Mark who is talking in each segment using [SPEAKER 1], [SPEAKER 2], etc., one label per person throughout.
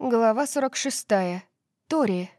[SPEAKER 1] Глава 46. Тори.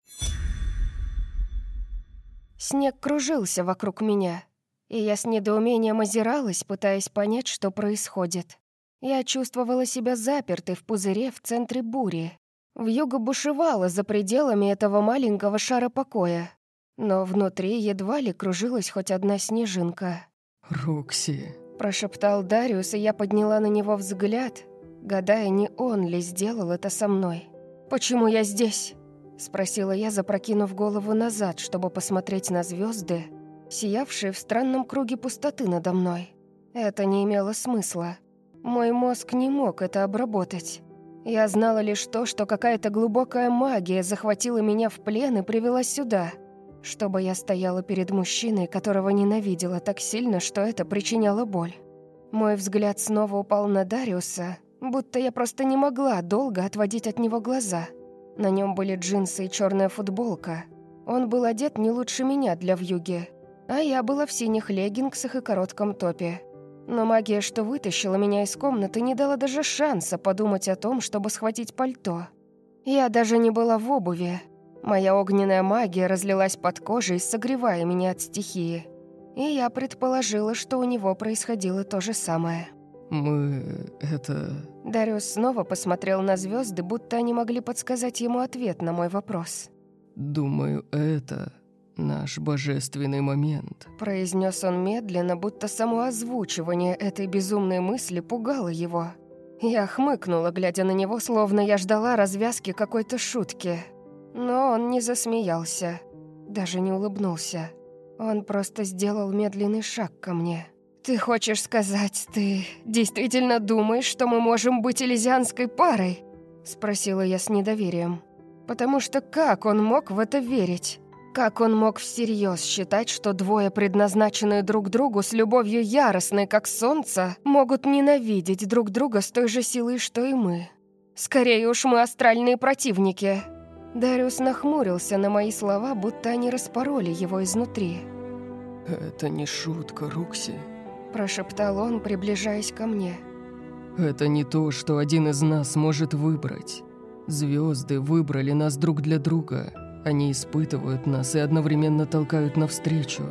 [SPEAKER 1] Снег кружился вокруг меня, и я с недоумением озиралась, пытаясь понять, что происходит. Я чувствовала себя запертой в пузыре в центре бури. Вьюга бушевала за пределами этого маленького шара покоя, но внутри едва ли кружилась хоть одна снежинка.
[SPEAKER 2] «Рокси», —
[SPEAKER 1] прошептал Дариус, и я подняла на него взгляд, гадая, не он ли сделал это со мной. «Почему я здесь?» — спросила я, запрокинув голову назад, чтобы посмотреть на звезды, сиявшие в странном круге пустоты надо мной. Это не имело смысла. Мой мозг не мог это обработать. Я знала лишь то, что какая-то глубокая магия захватила меня в плен и привела сюда, чтобы я стояла перед мужчиной, которого ненавидела так сильно, что это причиняло боль. Мой взгляд снова упал на Дариуса, будто я просто не могла долго отводить от него глаза. На нем были джинсы и черная футболка. Он был одет не лучше меня для вьюги, а я была в синих леггингсах и коротком топе. Но магия, что вытащила меня из комнаты, не дала даже шанса подумать о том, чтобы схватить пальто. Я даже не была в обуви. Моя огненная магия разлилась под кожей, согревая меня от стихии. И я предположила, что у него происходило то же самое.
[SPEAKER 2] «Мы... это...»
[SPEAKER 1] Дариус снова посмотрел на звезды, будто они могли подсказать ему ответ на мой вопрос.
[SPEAKER 2] «Думаю, это наш божественный момент», —
[SPEAKER 1] произнес он медленно, будто само озвучивание этой безумной мысли пугало его. Я хмыкнула, глядя на него, словно я ждала развязки какой-то шутки. Но он не засмеялся, даже не улыбнулся. Он просто сделал медленный шаг ко мне. «Ты хочешь сказать, ты действительно думаешь, что мы можем быть элизианской парой?» Спросила я с недоверием. Потому что как он мог в это верить? Как он мог всерьез считать, что двое, предназначенные друг другу с любовью яростной, как солнце, могут ненавидеть друг друга с той же силой, что и мы? Скорее уж мы астральные противники. Дариус нахмурился на мои слова, будто они распороли его изнутри.
[SPEAKER 2] «Это не шутка, Рукси»,
[SPEAKER 1] Прошептал он, приближаясь ко мне.
[SPEAKER 2] «Это не то, что один из нас может выбрать. Звезды выбрали нас друг для друга. Они испытывают нас и одновременно толкают навстречу.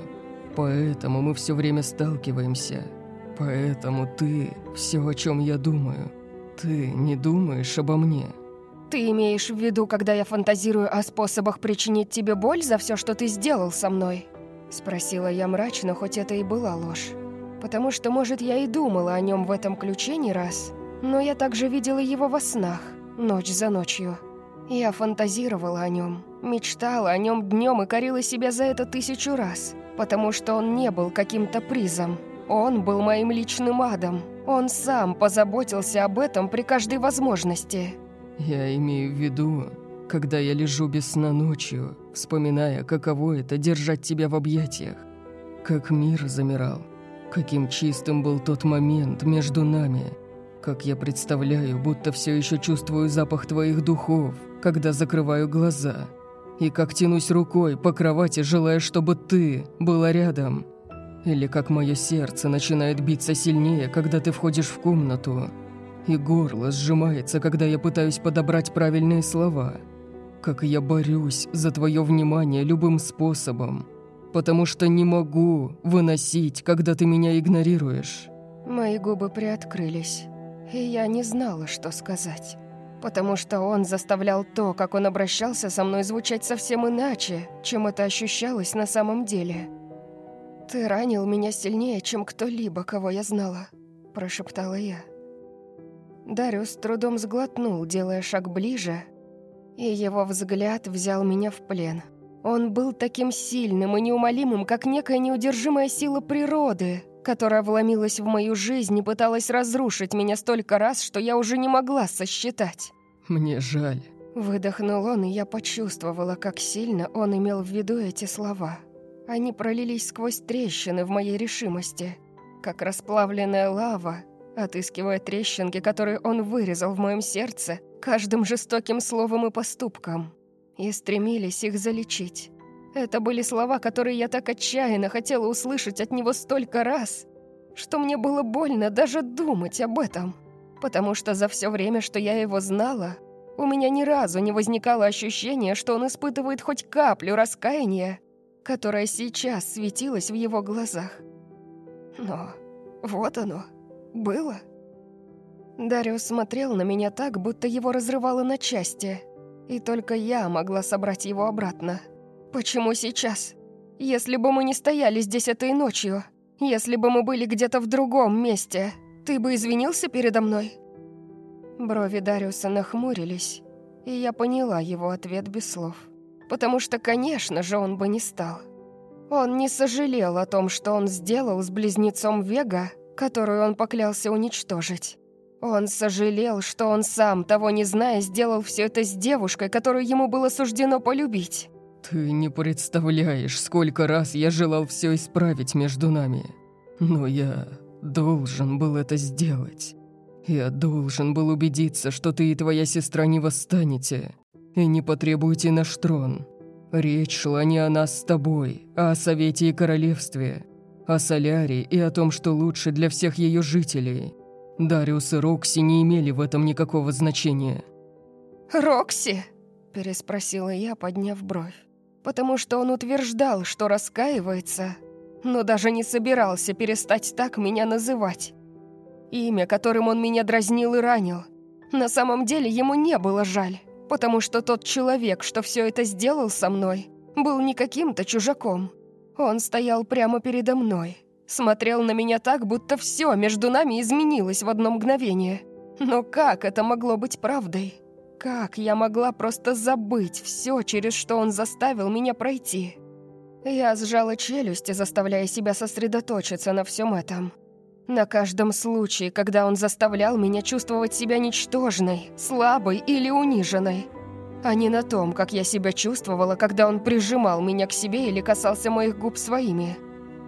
[SPEAKER 2] Поэтому мы все время сталкиваемся. Поэтому ты – все, о чем я думаю. Ты не думаешь обо мне».
[SPEAKER 1] «Ты имеешь в виду, когда я фантазирую о способах причинить тебе боль за все, что ты сделал со мной?» Спросила я мрачно, хоть это и была ложь. Потому что, может, я и думала о нем в этом ключе не раз, но я также видела его во снах, ночь за ночью. Я фантазировала о нем, мечтала о нем днем и корила себя за это тысячу раз, потому что он не был каким-то призом. Он был моим личным адом. Он сам позаботился об этом при каждой возможности.
[SPEAKER 2] Я имею в виду, когда я лежу без сна ночью, вспоминая, каково это держать тебя в объятиях, как мир замирал, Каким чистым был тот момент между нами. Как я представляю, будто все еще чувствую запах твоих духов, когда закрываю глаза. И как тянусь рукой по кровати, желая, чтобы ты была рядом. Или как мое сердце начинает биться сильнее, когда ты входишь в комнату. И горло сжимается, когда я пытаюсь подобрать правильные слова. Как я борюсь за твое внимание любым способом потому что не могу выносить, когда ты меня игнорируешь».
[SPEAKER 1] Мои губы приоткрылись, и я не знала, что сказать. Потому что он заставлял то, как он обращался со мной, звучать совсем иначе, чем это ощущалось на самом деле. «Ты ранил меня сильнее, чем кто-либо, кого я знала», – прошептала я. Дариус трудом сглотнул, делая шаг ближе, и его взгляд взял меня в плен – он был таким сильным и неумолимым, как некая неудержимая сила природы, которая вломилась в мою жизнь и пыталась разрушить меня столько раз, что я уже не могла сосчитать.
[SPEAKER 2] «Мне жаль».
[SPEAKER 1] Выдохнул он, и я почувствовала, как сильно он имел в виду эти слова. Они пролились сквозь трещины в моей решимости, как расплавленная лава, отыскивая трещинки, которые он вырезал в моем сердце каждым жестоким словом и поступком и стремились их залечить. Это были слова, которые я так отчаянно хотела услышать от него столько раз, что мне было больно даже думать об этом. Потому что за все время, что я его знала, У меня ни разу не возникало ощущения, что он испытывает хоть каплю раскаяния, которая сейчас светилась в его глазах. Но вот оно, было. Дариус смотрел на меня так, будто его разрывало на части, и только я могла собрать его обратно. Почему сейчас? Если бы мы не стояли здесь этой ночью, если бы мы были где-то в другом месте, ты бы извинился передо мной? Брови Дариуса нахмурились, и я поняла его ответ без слов. Потому что, конечно же, он бы не стал. Он не сожалел о том, что он сделал с близнецом Вега, которую он поклялся уничтожить. Он сожалел, что он сам, того не зная, сделал все это с девушкой, которую ему было суждено полюбить.
[SPEAKER 2] «Ты не представляешь, сколько раз я желал все исправить между нами. Но я должен был это сделать. Я должен был убедиться, что ты и твоя сестра не восстанете и не потребуете наш трон. Речь шла не о нас с тобой, а о Совете и Королевстве, о Соляре и о том, что лучше для всех ее жителей. Дариус и Рокси не имели в этом никакого значения».
[SPEAKER 1] «Рокси?» – переспросила я, подняв бровь. Потому что он утверждал, что раскаивается, но даже не собирался перестать так меня называть. Имя, которым он меня дразнил и ранил. На самом деле ему не было жаль, потому что тот человек, что все это сделал со мной, был не каким-то чужаком. Он стоял прямо передо мной, смотрел на меня так, будто все между нами изменилось в одно мгновение. Но как это могло быть правдой? Как я могла просто забыть все, через что он заставил меня пройти? Я сжала челюсти, заставляя себя сосредоточиться на всем этом. На каждом случае, когда он заставлял меня чувствовать себя ничтожной, слабой или униженной. А не на том, как я себя чувствовала, когда он прижимал меня к себе или касался моих губ своими.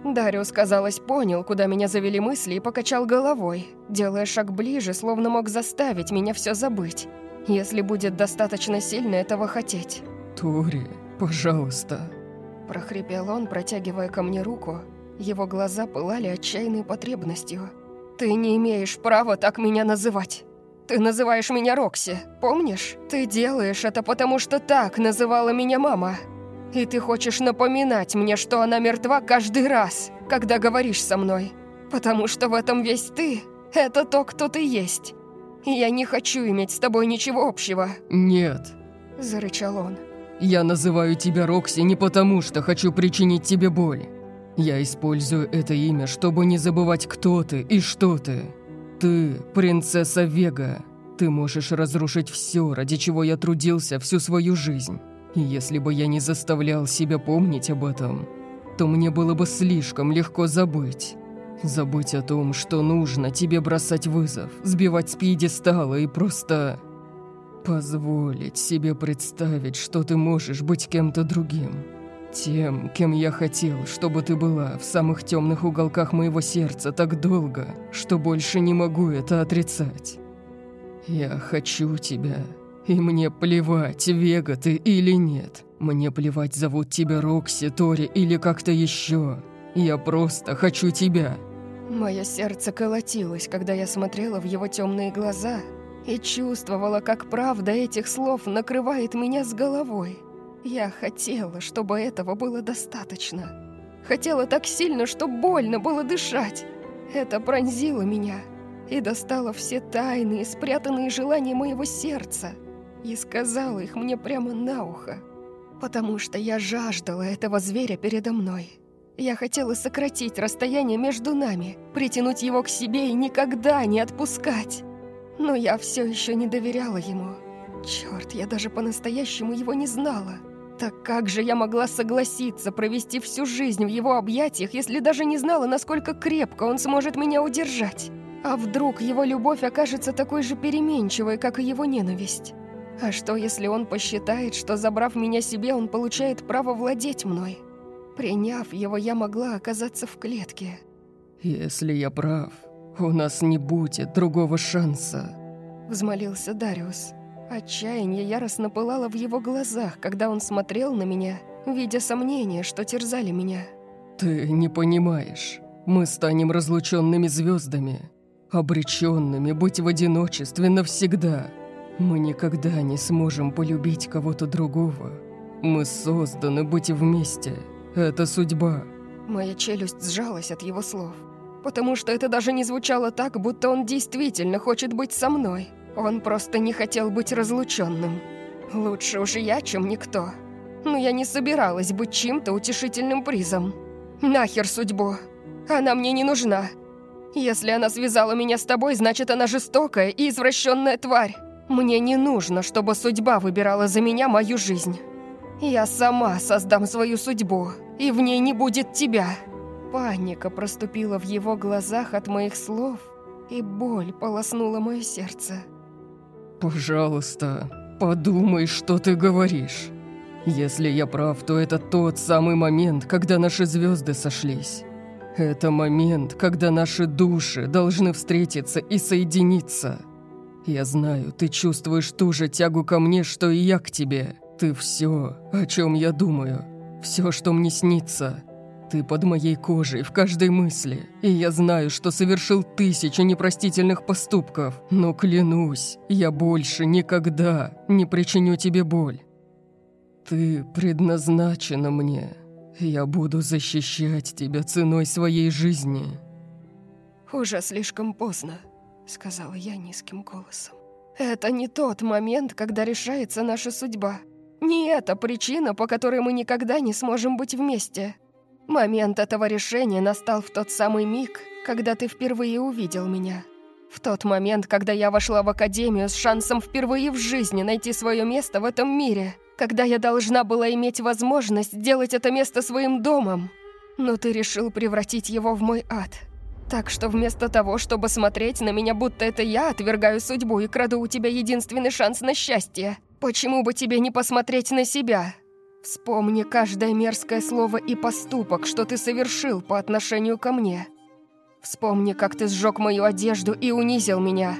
[SPEAKER 1] Дариус, казалось, понял, куда меня завели мысли и покачал головой, делая шаг ближе, словно мог заставить меня все забыть, если будет достаточно сильно этого хотеть.
[SPEAKER 2] «Тори, пожалуйста», –
[SPEAKER 1] прохрипел он, протягивая ко мне руку, его глаза пылали отчаянной потребностью. «Ты не имеешь права так меня называть. Ты называешь меня Рокси, помнишь? Ты делаешь это потому, что так называла меня мама. И ты хочешь напоминать мне, что она мертва каждый раз, когда говоришь со мной. Потому что в этом весь ты. Это то, кто ты есть. И я не хочу иметь с тобой ничего общего».
[SPEAKER 2] «Нет», –
[SPEAKER 1] зарычал он.
[SPEAKER 2] «Я называю тебя Рокси не потому, что хочу причинить тебе боль. Я использую это имя, чтобы не забывать, кто ты и что ты. Ты – принцесса Вега. Ты можешь разрушить все, ради чего я трудился всю свою жизнь. И если бы я не заставлял себя помнить об этом, то мне было бы слишком легко забыть. Забыть о том, что нужно тебе бросать вызов, сбивать с пьедестала и просто... Позволить себе представить, что ты можешь быть кем-то другим. Тем, кем я хотел, чтобы ты была в самых темных уголках моего сердца так долго, что больше не могу это отрицать. Я хочу тебя, и мне плевать, Вега ты или нет. Мне плевать, зовут тебя Рокси, Тори или как-то еще. Я просто хочу тебя.
[SPEAKER 1] Мое сердце колотилось, когда я смотрела в его темные глаза и чувствовала, как правда этих слов накрывает меня с головой. Я хотела, чтобы этого было достаточно. Хотела так сильно, что больно было дышать. Это пронзило меня и достало все тайные, спрятанные желания моего сердца и сказала их мне прямо на ухо, потому что я жаждала этого зверя передо мной. Я хотела сократить расстояние между нами, притянуть его к себе и никогда не отпускать. Но я все еще не доверяла ему. Черт, я даже по-настоящему его не знала. Так как же я могла согласиться провести всю жизнь в его объятиях, если даже не знала, насколько крепко он сможет меня удержать? А вдруг его любовь окажется такой же переменчивой, как и его ненависть? А что, если он посчитает, что, забрав меня себе, он получает право владеть мной? Приняв его, я могла оказаться в клетке.
[SPEAKER 2] «Если я прав, у нас не будет другого шанса», —
[SPEAKER 1] взмолился Дариус. Отчаяние яростно пылало в его глазах, когда он смотрел на меня, видя сомнения, что терзали меня.
[SPEAKER 2] «Ты не понимаешь. Мы станем разлученными звездами, обреченными быть в одиночестве навсегда. Мы никогда не сможем полюбить кого-то другого. Мы созданы быть вместе. Это судьба.
[SPEAKER 1] Моя челюсть сжалась от его слов. Потому что это даже не звучало так, будто он действительно хочет быть со мной. Он просто не хотел быть разлученным. Лучше уже я, чем никто. Но я не собиралась быть чьим-то утешительным призом. Нахер судьбу. Она мне не нужна. Если она связала меня с тобой, значит, она жестокая и извращенная тварь. Мне не нужно, чтобы судьба выбирала за меня мою жизнь. Я сама создам свою судьбу, и в ней не будет тебя. Паника проступила в его глазах от моих слов, и боль полоснула мое сердце.
[SPEAKER 2] «Пожалуйста, подумай, что ты говоришь. Если я прав, то это тот самый момент, когда наши звезды сошлись. Это момент, когда наши души должны встретиться и соединиться. Я знаю, ты чувствуешь ту же тягу ко мне, что и я к тебе. Ты все, о чем я думаю, все, что мне снится. Ты под моей кожей в каждой мысли, и я знаю, что совершил тысячи непростительных поступков, но клянусь, я больше никогда не причиню тебе боль. Ты предназначена мне, я буду защищать тебя ценой своей жизни».
[SPEAKER 1] «Уже слишком поздно», — сказала я низким голосом. «Это не тот момент, когда решается наша судьба. Не это причина, по которой мы никогда не сможем быть вместе. Момент этого решения настал в тот самый миг, когда ты впервые увидел меня. В тот момент, когда я вошла в академию с шансом впервые в жизни найти свое место в этом мире когда я должна была иметь возможность сделать это место своим домом. Но ты решил превратить его в мой ад. Так что вместо того, чтобы смотреть на меня, будто это я отвергаю судьбу и краду у тебя единственный шанс на счастье, почему бы тебе не посмотреть на себя? Вспомни каждое мерзкое слово и поступок, что ты совершил по отношению ко мне. Вспомни, как ты сжег мою одежду и унизил меня.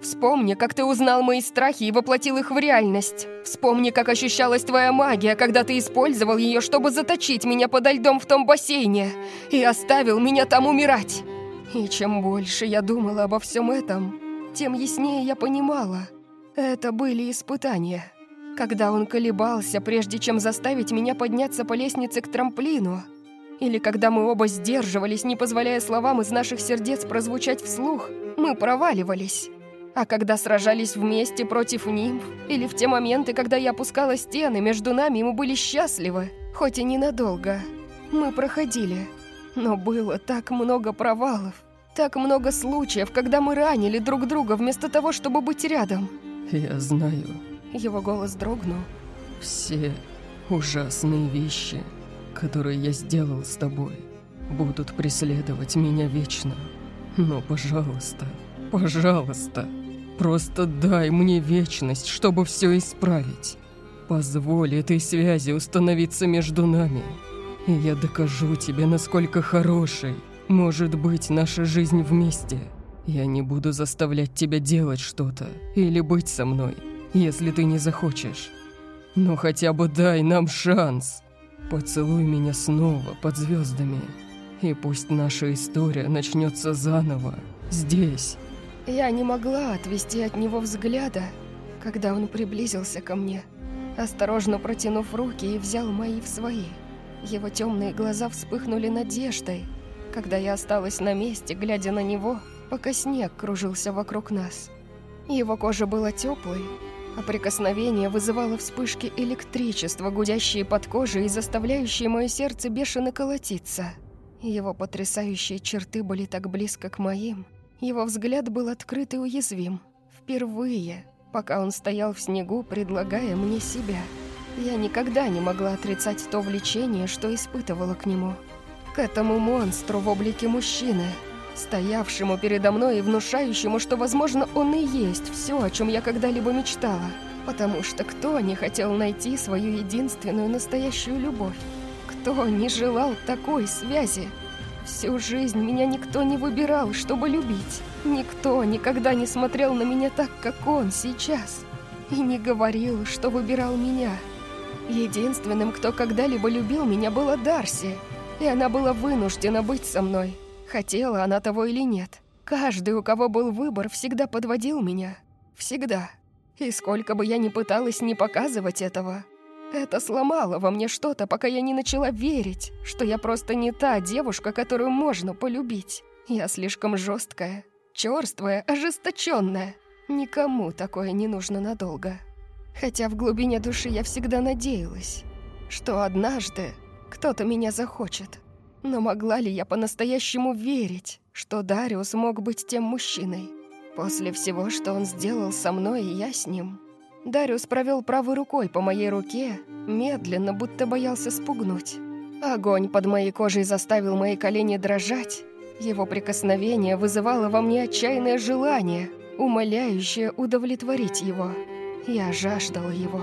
[SPEAKER 1] Вспомни, как ты узнал мои страхи и воплотил их в реальность. Вспомни, как ощущалась твоя магия, когда ты использовал ее, чтобы заточить меня подо льдом в том бассейне и оставил меня там умирать. И чем больше я думала обо всем этом, тем яснее я понимала. Это были испытания. Когда он колебался, прежде чем заставить меня подняться по лестнице к трамплину, или когда мы оба сдерживались, не позволяя словам из наших сердец прозвучать вслух, мы проваливались. А когда сражались вместе против нимф, или в те моменты, когда я опускала стены, между нами мы были счастливы, хоть и ненадолго. Мы проходили. Но было так много провалов, так много случаев, когда мы ранили друг друга вместо того, чтобы быть рядом.
[SPEAKER 2] Я знаю.
[SPEAKER 1] Его голос дрогнул.
[SPEAKER 2] Все ужасные вещи, которые я сделал с тобой, будут преследовать меня вечно. Но, пожалуйста, пожалуйста, Просто дай мне вечность, чтобы все исправить. Позволь этой связи установиться между нами. И я докажу тебе, насколько хорошей может быть наша жизнь вместе. Я не буду заставлять тебя делать что-то или быть со мной, если ты не захочешь. Но хотя бы дай нам шанс. Поцелуй меня снова под звездами. И пусть наша история начнется заново, здесь,
[SPEAKER 1] я не могла отвести от него взгляда, когда он приблизился ко мне, осторожно протянув руки и взял мои в свои. Его темные глаза вспыхнули надеждой, когда я осталась на месте, глядя на него, пока снег кружился вокруг нас. Его кожа была теплой, а прикосновение вызывало вспышки электричества, гудящие под кожей и заставляющие мое сердце бешено колотиться. Его потрясающие черты были так близко к моим, его взгляд был открыт и уязвим. Впервые, пока он стоял в снегу, предлагая мне себя. Я никогда не могла отрицать то влечение, что испытывала к нему. К этому монстру в облике мужчины, стоявшему передо мной и внушающему, что, возможно, он и есть все, о чем я когда-либо мечтала. Потому что кто не хотел найти свою единственную настоящую любовь? Кто не желал такой связи? Всю жизнь меня никто не выбирал, чтобы любить. Никто никогда не смотрел на меня так, как он сейчас. И не говорил, что выбирал меня. Единственным, кто когда-либо любил меня, была Дарси. И она была вынуждена быть со мной. Хотела она того или нет. Каждый, у кого был выбор, всегда подводил меня. Всегда. И сколько бы я ни пыталась не показывать этого, это сломало во мне что-то, пока я не начала верить, что я просто не та девушка, которую можно полюбить. Я слишком жесткая, черствая, ожесточенная. Никому такое не нужно надолго. Хотя в глубине души я всегда надеялась, что однажды кто-то меня захочет. Но могла ли я по-настоящему верить, что Дариус мог быть тем мужчиной? После всего, что он сделал со мной и я с ним, Дариус провел правой рукой по моей руке, медленно, будто боялся спугнуть. Огонь под моей кожей заставил мои колени дрожать. Его прикосновение вызывало во мне отчаянное желание, умоляющее удовлетворить его. Я жаждала его.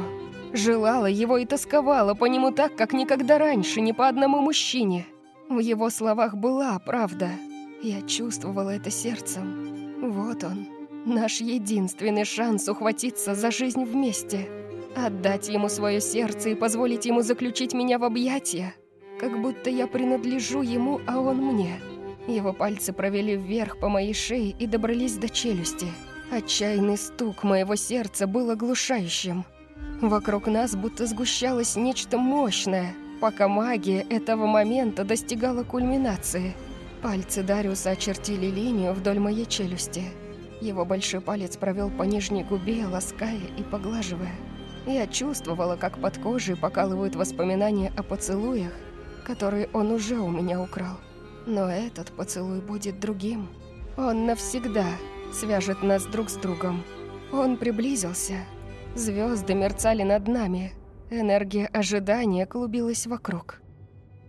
[SPEAKER 1] Желала его и тосковала по нему так, как никогда раньше, ни по одному мужчине. В его словах была правда. Я чувствовала это сердцем. Вот он, Наш единственный шанс ухватиться за жизнь вместе. Отдать ему свое сердце и позволить ему заключить меня в объятия. Как будто я принадлежу ему, а он мне. Его пальцы провели вверх по моей шее и добрались до челюсти. Отчаянный стук моего сердца был оглушающим. Вокруг нас будто сгущалось нечто мощное, пока магия этого момента достигала кульминации. Пальцы Дариуса очертили линию вдоль моей челюсти. Его большой палец провел по нижней губе, лаская и поглаживая. Я чувствовала, как под кожей покалывают воспоминания о поцелуях, которые он уже у меня украл. Но этот поцелуй будет другим. Он навсегда свяжет нас друг с другом. Он приблизился. Звезды мерцали над нами. Энергия ожидания клубилась вокруг.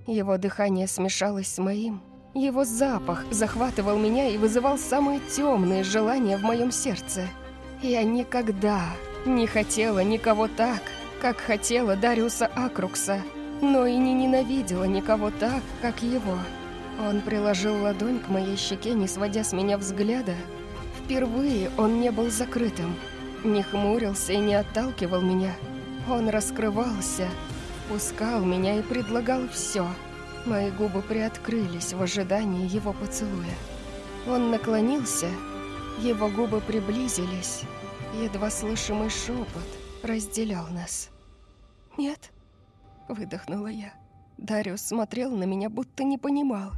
[SPEAKER 1] Его дыхание смешалось с моим. Его запах захватывал меня и вызывал самые темные желания в моем сердце. Я никогда не хотела никого так, как хотела Дариуса Акрукса, но и не ненавидела никого так, как его. Он приложил ладонь к моей щеке, не сводя с меня взгляда. Впервые он не был закрытым, не хмурился и не отталкивал меня. Он раскрывался, пускал меня и предлагал все — Мои губы приоткрылись в ожидании его поцелуя. Он наклонился, его губы приблизились, едва слышимый шепот разделял нас. «Нет», — выдохнула я. Дариус смотрел на меня, будто не понимал,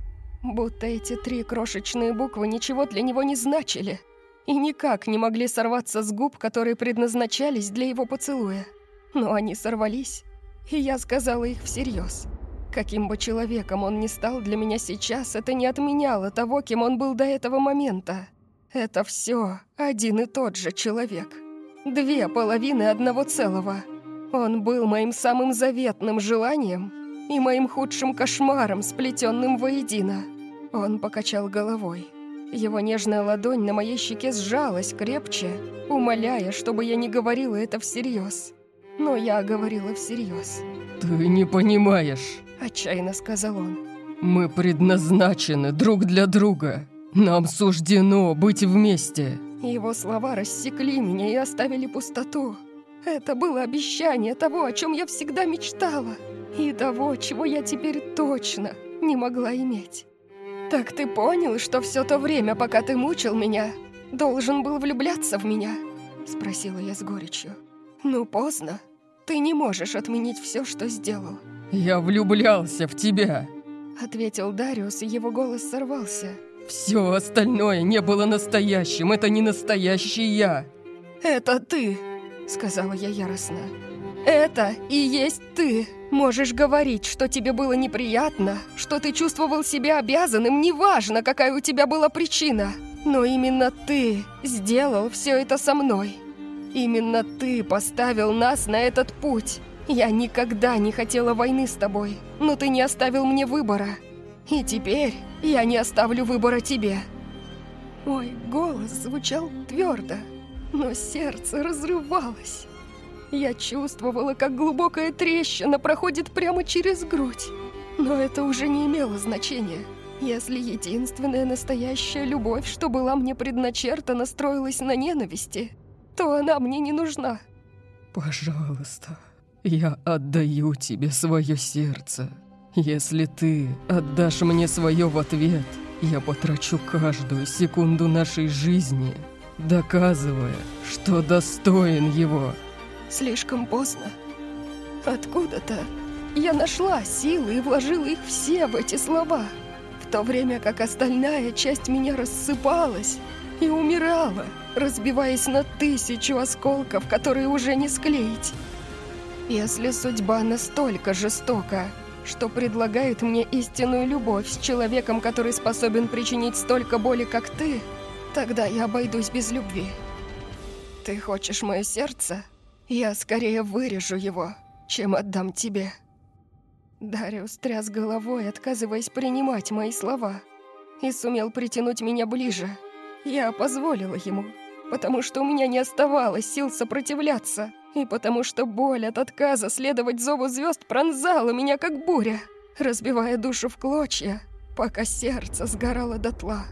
[SPEAKER 1] будто эти три крошечные буквы ничего для него не значили и никак не могли сорваться с губ, которые предназначались для его поцелуя. Но они сорвались, и я сказала их всерьез. Каким бы человеком он ни стал для меня сейчас, это не отменяло того, кем он был до этого момента. Это все один и тот же человек. Две половины одного целого. Он был моим самым заветным желанием и моим худшим кошмаром, сплетенным воедино. Он покачал головой. Его нежная ладонь на моей щеке сжалась крепче, умоляя, чтобы я не говорила это всерьез. Но я говорила всерьез.
[SPEAKER 2] «Ты не понимаешь»,
[SPEAKER 1] Отчаянно сказал он.
[SPEAKER 2] «Мы предназначены друг для друга. Нам суждено быть вместе».
[SPEAKER 1] Его слова рассекли меня и оставили пустоту. Это было обещание того, о чем я всегда мечтала. И того, чего я теперь точно не могла иметь. «Так ты понял, что все то время, пока ты мучил меня, должен был влюбляться в меня?» Спросила я с горечью. «Ну, поздно. Ты не можешь отменить все, что сделал.
[SPEAKER 2] «Я влюблялся в тебя», —
[SPEAKER 1] ответил Дариус, и его голос сорвался.
[SPEAKER 2] «Все остальное не было настоящим, это не настоящий я».
[SPEAKER 1] «Это ты», — сказала я яростно. «Это и есть ты. Можешь говорить, что тебе было неприятно, что ты чувствовал себя обязанным, неважно, какая у тебя была причина. Но именно ты сделал все это со мной. Именно ты поставил нас на этот путь». Я никогда не хотела войны с тобой, но ты не оставил мне выбора. И теперь я не оставлю выбора тебе. Мой голос звучал твердо, но сердце разрывалось. Я чувствовала, как глубокая трещина проходит прямо через грудь. Но это уже не имело значения. Если единственная настоящая любовь, что была мне предначертана, строилась на ненависти, то она мне не нужна.
[SPEAKER 2] «Пожалуйста», я отдаю тебе свое сердце. Если ты отдашь мне свое в ответ, я потрачу каждую секунду нашей жизни доказывая, что достоин его.
[SPEAKER 1] Слишком поздно. Откуда-то я нашла силы и вложила их все в эти слова, в то время как остальная часть меня рассыпалась и умирала, разбиваясь на тысячу осколков, которые уже не склеить. Если судьба настолько жестока, что предлагает мне истинную любовь с человеком, который способен причинить столько боли, как ты, тогда я обойдусь без любви. Ты хочешь мое сердце? Я скорее вырежу его, чем отдам тебе. Дариус тряс головой, отказываясь принимать мои слова, и сумел притянуть меня ближе. Я позволила ему, потому что у меня не оставалось сил сопротивляться, и потому что боль от отказа следовать зову звезд пронзала меня как буря, разбивая душу в клочья, пока сердце сгорало дотла.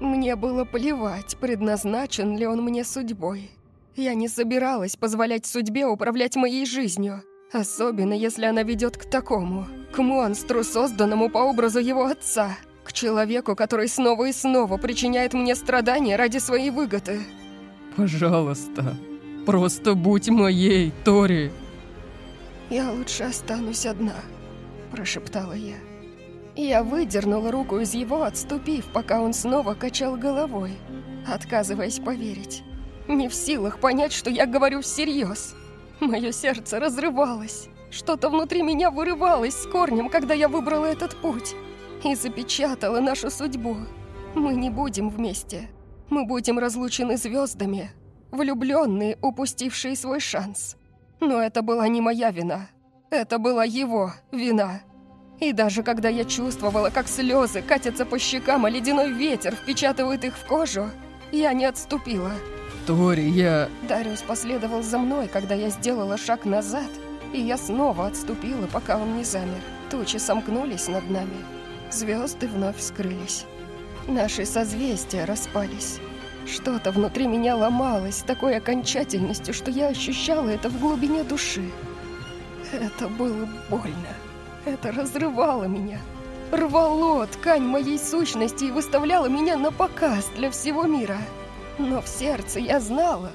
[SPEAKER 1] Мне было плевать, предназначен ли он мне судьбой. Я не собиралась позволять судьбе управлять моей жизнью, Особенно, если она ведет к такому, к монстру, созданному по образу его отца, к человеку, который снова и снова причиняет мне страдания ради своей выгоды.
[SPEAKER 2] Пожалуйста, просто будь моей, Тори.
[SPEAKER 1] Я лучше останусь одна, прошептала я. Я выдернула руку из его, отступив, пока он снова качал головой, отказываясь поверить. Не в силах понять, что я говорю всерьез. Мое сердце разрывалось. Что-то внутри меня вырывалось с корнем, когда я выбрала этот путь. И запечатала нашу судьбу. Мы не будем вместе. Мы будем разлучены звездами. Влюбленные, упустившие свой шанс. Но это была не моя вина. Это была его вина. И даже когда я чувствовала, как слезы катятся по щекам, а ледяной ветер впечатывает их в кожу, я не отступила.
[SPEAKER 2] Тори, я...
[SPEAKER 1] Дариус последовал за мной, когда я сделала шаг назад, и я снова отступила, пока он не замер. Тучи сомкнулись над нами. Звезды вновь скрылись. Наши созвездия распались. Что-то внутри меня ломалось такой окончательностью, что я ощущала это в глубине души. Это было больно. Это разрывало меня. Рвало ткань моей сущности и выставляло меня на показ для всего мира. Но в сердце я знала,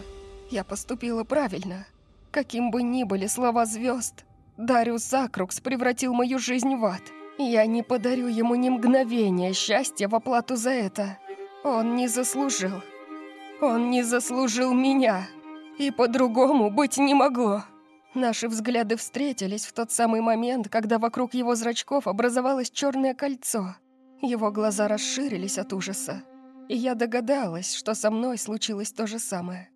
[SPEAKER 1] я поступила правильно. Каким бы ни были слова звезд, Дариус Акрукс превратил мою жизнь в ад. Я не подарю ему ни мгновения счастья в оплату за это. Он не заслужил. Он не заслужил меня. И по-другому быть не могло. Наши взгляды встретились в тот самый момент, когда вокруг его зрачков образовалось черное кольцо. Его глаза расширились от ужаса. И я догадалась, что со мной случилось то же самое.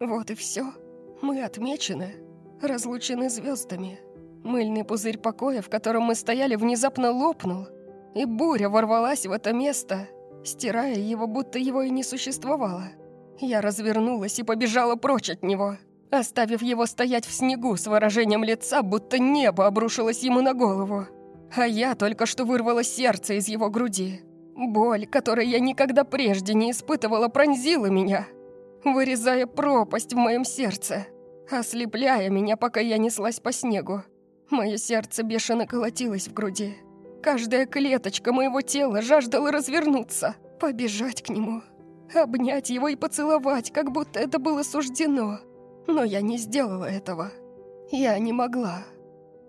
[SPEAKER 1] Вот и все. Мы отмечены, разлучены звездами. Мыльный пузырь покоя, в котором мы стояли, внезапно лопнул, и буря ворвалась в это место, стирая его, будто его и не существовало. Я развернулась и побежала прочь от него, оставив его стоять в снегу с выражением лица, будто небо обрушилось ему на голову. А я только что вырвала сердце из его груди. Боль, которой я никогда прежде не испытывала, пронзила меня, вырезая пропасть в моем сердце, ослепляя меня, пока я неслась по снегу. Мое сердце бешено колотилось в груди. Каждая клеточка моего тела жаждала развернуться, побежать к нему, обнять его и поцеловать, как будто это было суждено. Но я не сделала этого. Я не могла.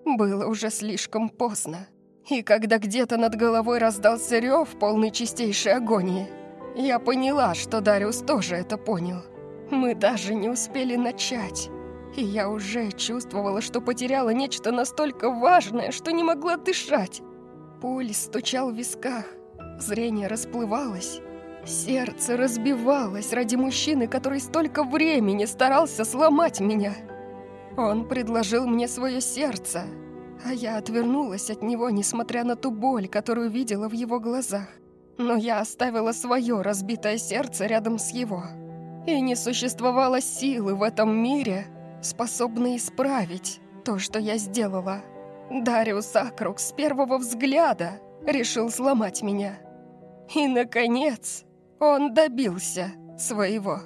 [SPEAKER 1] Было уже слишком поздно. И когда где-то над головой раздался рев, полный чистейшей агонии, я поняла, что Дариус тоже это понял. Мы даже не успели начать. И я уже чувствовала, что потеряла нечто настолько важное, что не могла дышать. Пульс стучал в висках, зрение расплывалось, сердце разбивалось ради мужчины, который столько времени старался сломать меня. Он предложил мне свое сердце — а я отвернулась от него, несмотря на ту боль, которую видела в его глазах. Но я оставила свое разбитое сердце рядом с его. И не существовало силы в этом мире, способной исправить то, что я сделала. Дариус Акрук с первого взгляда решил сломать меня. И, наконец, он добился своего.